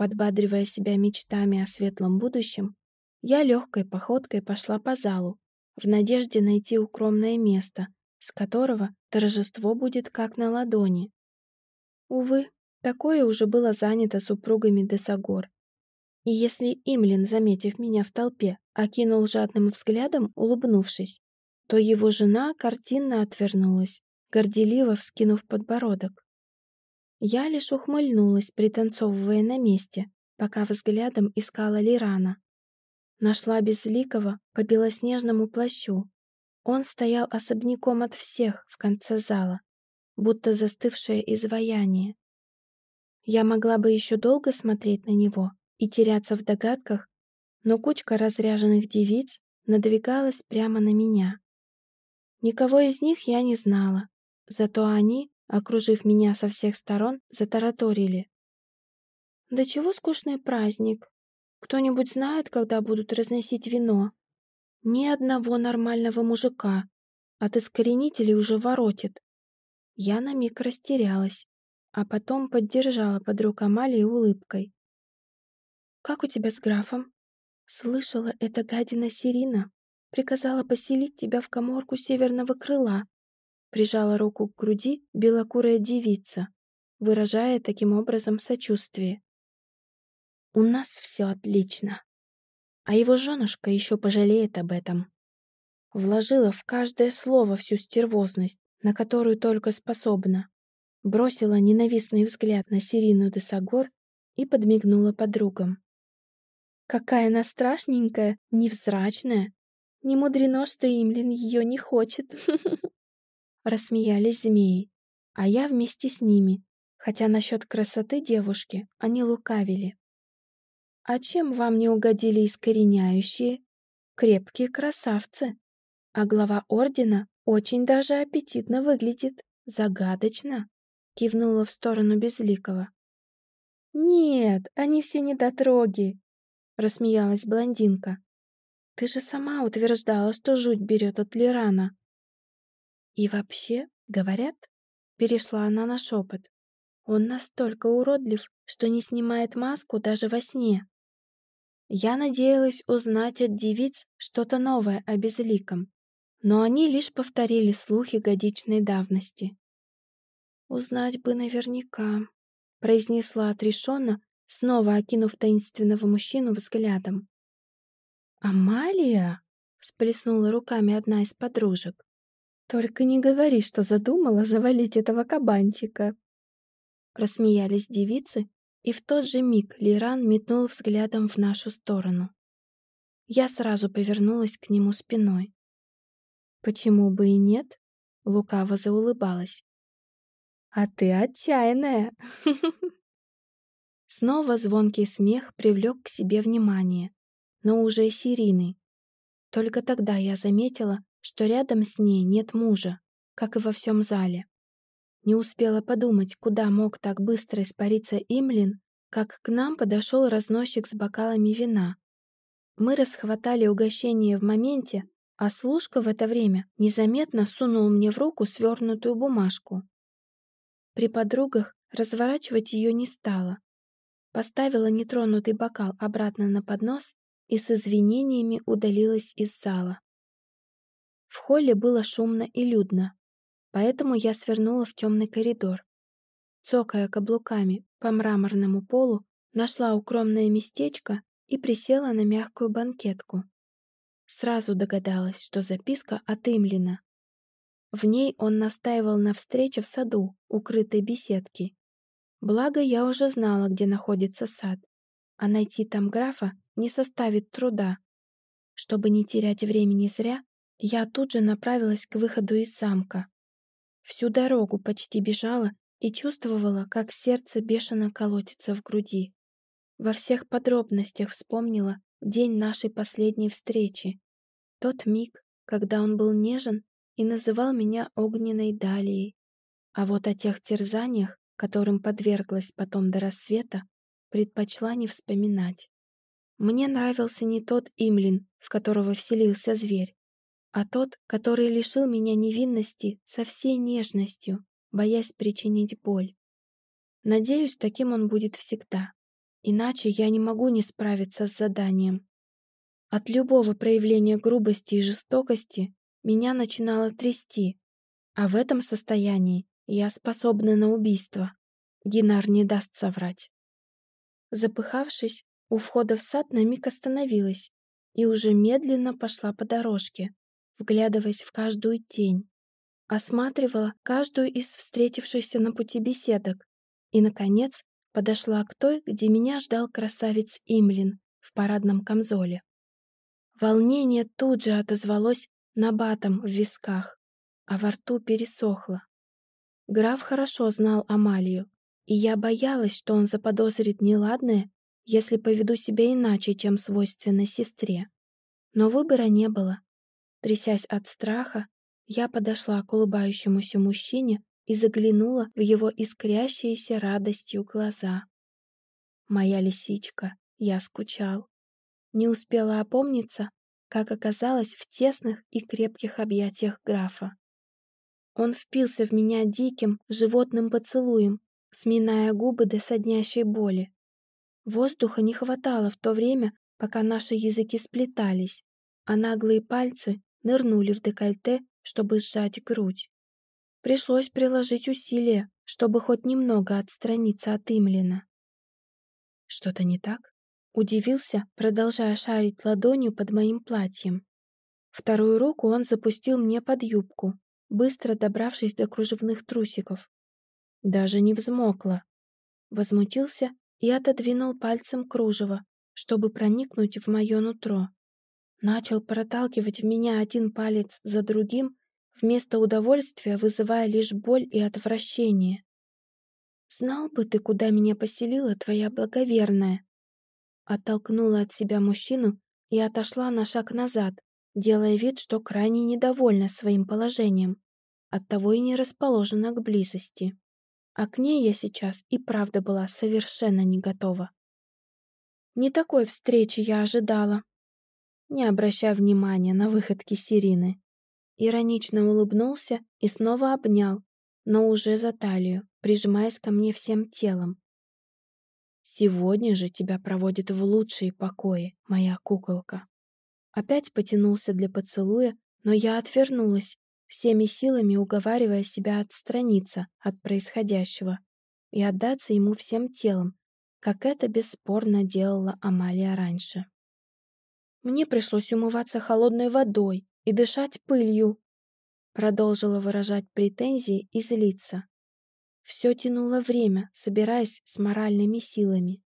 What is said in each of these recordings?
Подбадривая себя мечтами о светлом будущем, я легкой походкой пошла по залу, в надежде найти укромное место, с которого торжество будет как на ладони. Увы, такое уже было занято супругами Десагор. И если Имлин, заметив меня в толпе, окинул жадным взглядом, улыбнувшись, то его жена картинно отвернулась, горделиво вскинув подбородок. Я лишь ухмыльнулась, пританцовывая на месте, пока взглядом искала Лирана. Нашла Безликого по белоснежному плащу. Он стоял особняком от всех в конце зала, будто застывшее изваяние. Я могла бы еще долго смотреть на него и теряться в догадках, но кучка разряженных девиц надвигалась прямо на меня. Никого из них я не знала, зато они, окружив меня со всех сторон, затараторили. «Да чего скучный праздник? Кто-нибудь знает, когда будут разносить вино? Ни одного нормального мужика. От искоренителей уже воротит». Я на миг растерялась, а потом поддержала подруг Амалии улыбкой. «Как у тебя с графом?» «Слышала, это гадина Сирина приказала поселить тебя в коморку северного крыла. Прижала руку к груди белокурая девица, выражая таким образом сочувствие. У нас все отлично. А его женушка еще пожалеет об этом. Вложила в каждое слово всю стервозность, на которую только способна. Бросила ненавистный взгляд на Сирину де Сагор и подмигнула подругам. Какая она страшненькая, невзрачная, не мудрено, что Имлин ее не хочет. Рассмеялись змеи, а я вместе с ними, хотя насчет красоты девушки они лукавили. А чем вам не угодили искореняющие? Крепкие красавцы. А глава ордена очень даже аппетитно выглядит. Загадочно. Кивнула в сторону Безликого. «Нет, они все недотроги», — рассмеялась блондинка. Ты же сама утверждала, что жуть берет от Лирана. И вообще, говорят, перешла она на шепот, он настолько уродлив, что не снимает маску даже во сне. Я надеялась узнать от девиц что-то новое о безликом, но они лишь повторили слухи годичной давности. «Узнать бы наверняка», — произнесла отрешенно, снова окинув таинственного мужчину взглядом. «Амалия?» — всплеснула руками одна из подружек. «Только не говори, что задумала завалить этого кабанчика!» Рассмеялись девицы, и в тот же миг Лиран метнул взглядом в нашу сторону. Я сразу повернулась к нему спиной. «Почему бы и нет?» — лукаво заулыбалась. «А ты отчаянная!» Снова звонкий смех привлек к себе внимание но уже с Ириной. Только тогда я заметила, что рядом с ней нет мужа, как и во всем зале. Не успела подумать, куда мог так быстро испариться Имлин, как к нам подошел разносчик с бокалами вина. Мы расхватали угощение в моменте, а служка в это время незаметно сунул мне в руку свернутую бумажку. При подругах разворачивать ее не стала. Поставила нетронутый бокал обратно на поднос и с извинениями удалилась из зала. В холле было шумно и людно, поэтому я свернула в темный коридор. Цокая каблуками по мраморному полу, нашла укромное местечко и присела на мягкую банкетку. Сразу догадалась, что записка от Имлина. В ней он настаивал на встрече в саду, укрытой беседки. Благо, я уже знала, где находится сад, а найти там графа не составит труда. Чтобы не терять времени зря, я тут же направилась к выходу из замка. Всю дорогу почти бежала и чувствовала, как сердце бешено колотится в груди. Во всех подробностях вспомнила день нашей последней встречи. Тот миг, когда он был нежен и называл меня огненной далией. А вот о тех терзаниях, которым подверглась потом до рассвета, предпочла не вспоминать. Мне нравился не тот Имлин, в которого вселился зверь, а тот, который лишил меня невинности со всей нежностью, боясь причинить боль. Надеюсь, таким он будет всегда. иначе я не могу не справиться с заданием. От любого проявления грубости и жестокости меня начинало трясти, а в этом состоянии я способна на убийство. Гинар не даст соврать. Запыхавшись, у входа в сад на миг остановилась и уже медленно пошла по дорожке, вглядываясь в каждую тень. Осматривала каждую из встретившихся на пути беседок и, наконец, подошла к той, где меня ждал красавец Имлин в парадном камзоле. Волнение тут же отозвалось набатом в висках, а во рту пересохло. Граф хорошо знал Амалию, и я боялась, что он заподозрит неладное, если поведу себя иначе, чем свойственно сестре. Но выбора не было. Трясясь от страха, я подошла к улыбающемуся мужчине и заглянула в его искрящиеся радостью глаза. Моя лисичка, я скучал. Не успела опомниться, как оказалось в тесных и крепких объятиях графа. Он впился в меня диким, животным поцелуем, сминая губы до соднящей боли. Воздуха не хватало в то время, пока наши языки сплетались, а наглые пальцы нырнули в декольте чтобы сжать грудь. Пришлось приложить усилия, чтобы хоть немного отстраниться от Имлина. Что-то не так? Удивился, продолжая шарить ладонью под моим платьем. Вторую руку он запустил мне под юбку, быстро добравшись до кружевных трусиков. Даже не взмокла. Возмутился и отодвинул пальцем кружево, чтобы проникнуть в мое нутро начал проталкивать в меня один палец за другим, вместо удовольствия вызывая лишь боль и отвращение. «Знал бы ты, куда меня поселила твоя благоверная!» Оттолкнула от себя мужчину и отошла на шаг назад, делая вид, что крайне недовольна своим положением, оттого и не расположена к близости. А к ней я сейчас и правда была совершенно не готова. Не такой встречи я ожидала не обращая внимания на выходки Сирины. Иронично улыбнулся и снова обнял, но уже за талию, прижимаясь ко мне всем телом. «Сегодня же тебя проводят в лучшие покои, моя куколка». Опять потянулся для поцелуя, но я отвернулась, всеми силами уговаривая себя отстраниться от происходящего и отдаться ему всем телом, как это бесспорно делала Амалия раньше. Мне пришлось умываться холодной водой и дышать пылью. Продолжила выражать претензии и злиться. Все тянуло время, собираясь с моральными силами.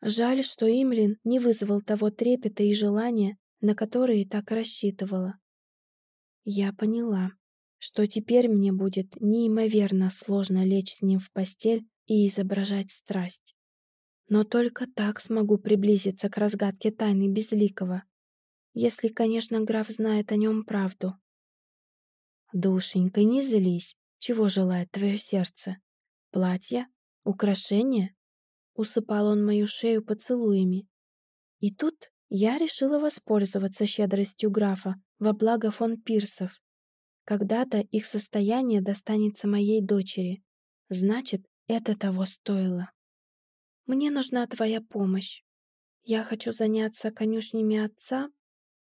Жаль, что Имлин не вызвал того трепета и желания, на которые так рассчитывала. Я поняла, что теперь мне будет неимоверно сложно лечь с ним в постель и изображать страсть. Но только так смогу приблизиться к разгадке тайны Безликого. Если, конечно, граф знает о нем правду. Душенька, не злись. Чего желает твое сердце? Платье? Украшение? Усыпал он мою шею поцелуями. И тут я решила воспользоваться щедростью графа во благо фон Пирсов. Когда-то их состояние достанется моей дочери. Значит, это того стоило. Мне нужна твоя помощь. Я хочу заняться конюшнями отца.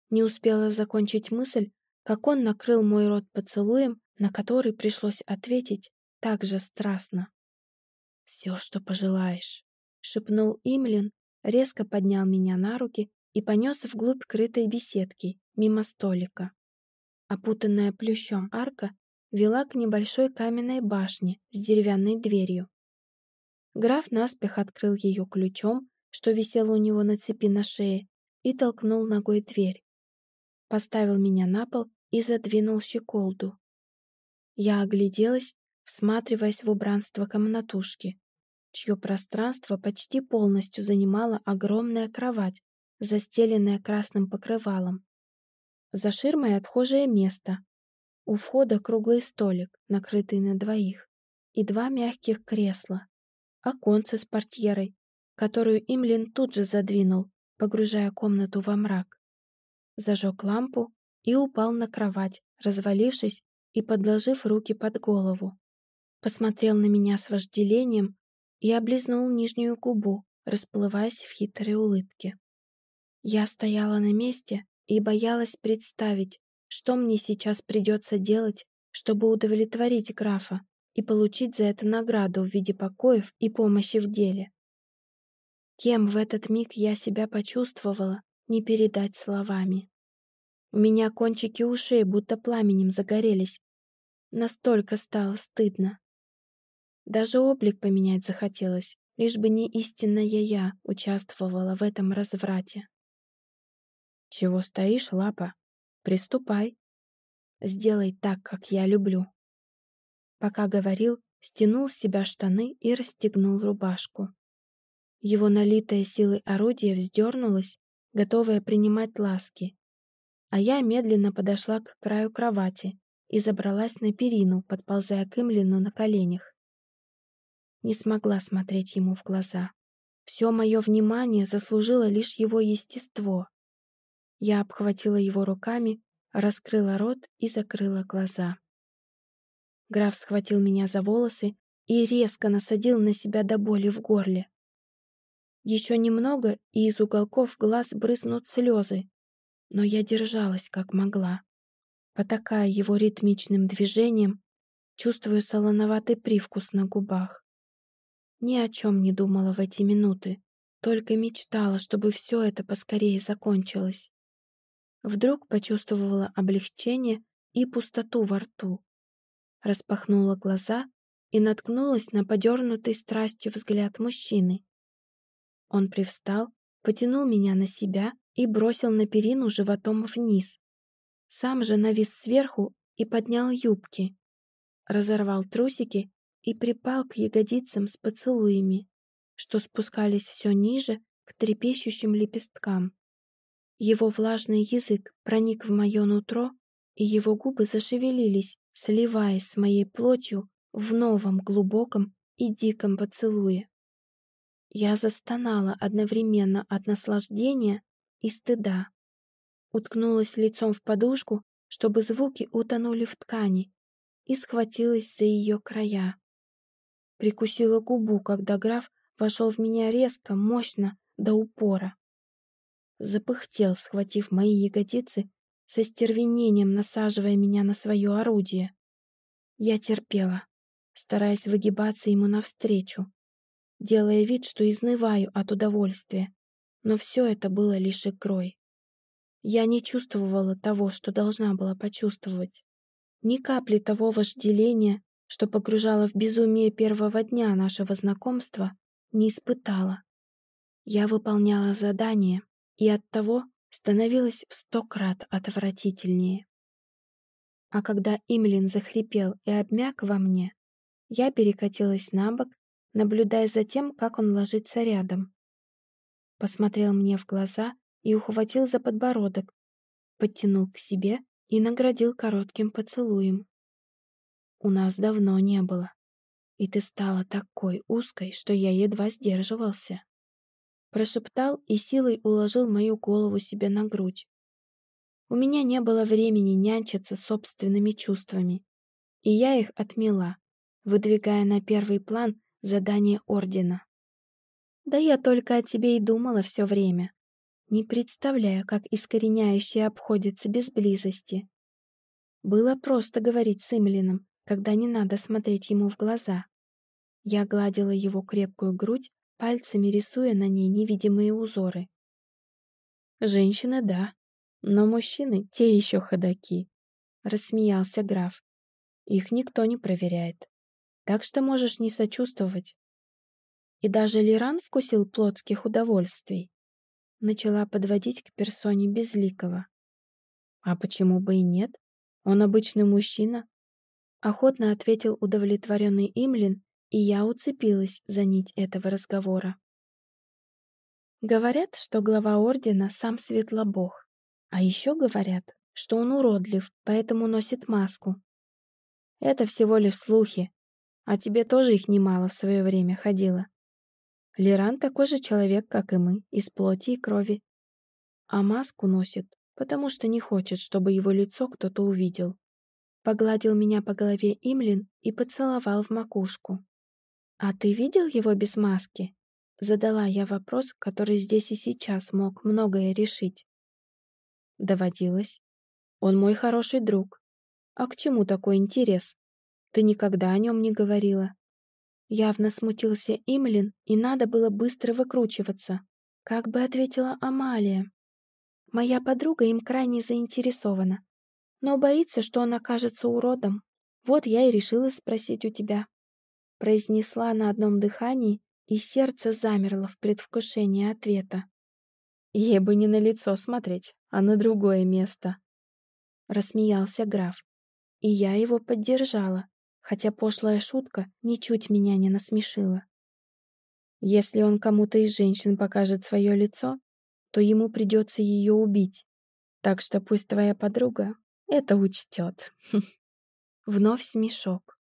Не успела закончить мысль, как он накрыл мой рот поцелуем, на который пришлось ответить так же страстно. «Все, что пожелаешь», — шепнул Имлин, резко поднял меня на руки и понес вглубь крытой беседки, мимо столика. Опутанная плющом арка вела к небольшой каменной башне с деревянной дверью. Граф наспех открыл ее ключом, что висело у него на цепи на шее, и толкнул ногой дверь. Поставил меня на пол и задвинул щеколду. Я огляделась, всматриваясь в убранство комнатушки, чье пространство почти полностью занимала огромная кровать, застеленная красным покрывалом. За ширмой отхожее место. У входа круглый столик, накрытый на двоих, и два мягких кресла оконце с портьерой, которую Имлин тут же задвинул, погружая комнату во мрак. Зажег лампу и упал на кровать, развалившись и подложив руки под голову. Посмотрел на меня с вожделением и облизнул нижнюю губу, расплываясь в хитрой улыбке. Я стояла на месте и боялась представить, что мне сейчас придется делать, чтобы удовлетворить графа и получить за это награду в виде покоев и помощи в деле. Кем в этот миг я себя почувствовала, не передать словами. У меня кончики ушей будто пламенем загорелись. Настолько стало стыдно. Даже облик поменять захотелось, лишь бы не истинная я участвовала в этом разврате. «Чего стоишь, лапа? Приступай. Сделай так, как я люблю». Пока говорил, стянул с себя штаны и расстегнул рубашку. Его налитое силой орудие вздернулось, готовое принимать ласки. А я медленно подошла к краю кровати и забралась на перину, подползая к Имлину на коленях. Не смогла смотреть ему в глаза. Все мое внимание заслужило лишь его естество. Я обхватила его руками, раскрыла рот и закрыла глаза. Граф схватил меня за волосы и резко насадил на себя до боли в горле. Еще немного, и из уголков глаз брызнут слезы, но я держалась как могла. Потакая его ритмичным движением, чувствуя солоноватый привкус на губах. Ни о чем не думала в эти минуты, только мечтала, чтобы все это поскорее закончилось. Вдруг почувствовала облегчение и пустоту во рту. Распахнула глаза и наткнулась на подернутый страстью взгляд мужчины. Он привстал, потянул меня на себя и бросил на перину животом вниз. Сам же навис сверху и поднял юбки. Разорвал трусики и припал к ягодицам с поцелуями, что спускались все ниже к трепещущим лепесткам. Его влажный язык проник в мое нутро, и его губы зашевелились, сливаясь с моей плотью в новом глубоком и диком поцелуе. Я застонала одновременно от наслаждения и стыда. Уткнулась лицом в подушку, чтобы звуки утонули в ткани, и схватилась за ее края. Прикусила губу, когда граф вошел в меня резко, мощно, до упора. Запыхтел, схватив мои ягодицы, со стервенением насаживая меня на свое орудие. Я терпела, стараясь выгибаться ему навстречу, делая вид, что изнываю от удовольствия, но все это было лишь игрой. Я не чувствовала того, что должна была почувствовать. Ни капли того вожделения, что погружало в безумие первого дня нашего знакомства, не испытала. Я выполняла задание и оттого становилась в сто крат отвратительнее. А когда Имлин захрипел и обмяк во мне, я перекатилась на бок наблюдая за тем, как он ложится рядом. Посмотрел мне в глаза и ухватил за подбородок, подтянул к себе и наградил коротким поцелуем. «У нас давно не было, и ты стала такой узкой, что я едва сдерживался». Прошептал и силой уложил мою голову себе на грудь. У меня не было времени нянчиться собственными чувствами, и я их отмела, выдвигая на первый план задание Ордена. Да я только о тебе и думала все время, не представляя, как искореняющее обходится без близости. Было просто говорить с Имлином, когда не надо смотреть ему в глаза. Я гладила его крепкую грудь, пальцами рисуя на ней невидимые узоры. Женщины — да, но мужчины — те еще ходаки, — рассмеялся граф. Их никто не проверяет так что можешь не сочувствовать. И даже Лиран вкусил плотских удовольствий. Начала подводить к персоне Безликого. А почему бы и нет? Он обычный мужчина. Охотно ответил удовлетворенный Имлин, и я уцепилась за нить этого разговора. Говорят, что глава ордена сам Светлобог. А еще говорят, что он уродлив, поэтому носит маску. Это всего лишь слухи, а тебе тоже их немало в свое время ходило. Леран такой же человек, как и мы, из плоти и крови. А маску носит, потому что не хочет, чтобы его лицо кто-то увидел. Погладил меня по голове Имлин и поцеловал в макушку. «А ты видел его без маски?» Задала я вопрос, который здесь и сейчас мог многое решить. Доводилось. Он мой хороший друг. А к чему такой интерес? Ты никогда о нем не говорила. Явно смутился Имлин, и надо было быстро выкручиваться. Как бы ответила Амалия. Моя подруга им крайне заинтересована, но боится, что он окажется уродом. Вот я и решила спросить у тебя. Произнесла на одном дыхании, и сердце замерло в предвкушении ответа. Ей бы не на лицо смотреть, а на другое место. Рассмеялся граф. И я его поддержала, хотя пошлая шутка ничуть меня не насмешила. Если он кому-то из женщин покажет свое лицо, то ему придется ее убить. Так что пусть твоя подруга это учтет. Вновь смешок.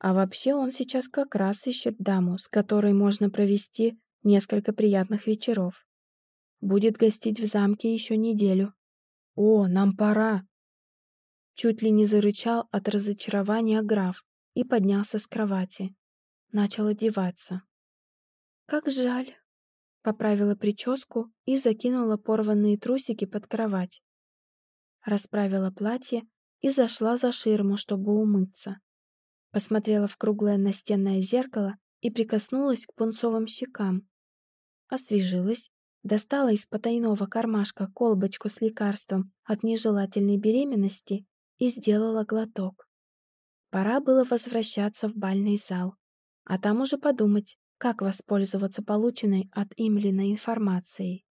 А вообще он сейчас как раз ищет даму, с которой можно провести несколько приятных вечеров. Будет гостить в замке еще неделю. О, нам пора. Чуть ли не зарычал от разочарования граф и поднялся с кровати. Начал одеваться. Как жаль. Поправила прическу и закинула порванные трусики под кровать. Расправила платье и зашла за ширму, чтобы умыться. Посмотрела в круглое настенное зеркало и прикоснулась к пунцовым щекам. Освежилась, достала из потайного кармашка колбочку с лекарством от нежелательной беременности и сделала глоток. Пора было возвращаться в бальный зал, а там уже подумать, как воспользоваться полученной от Имлина информацией.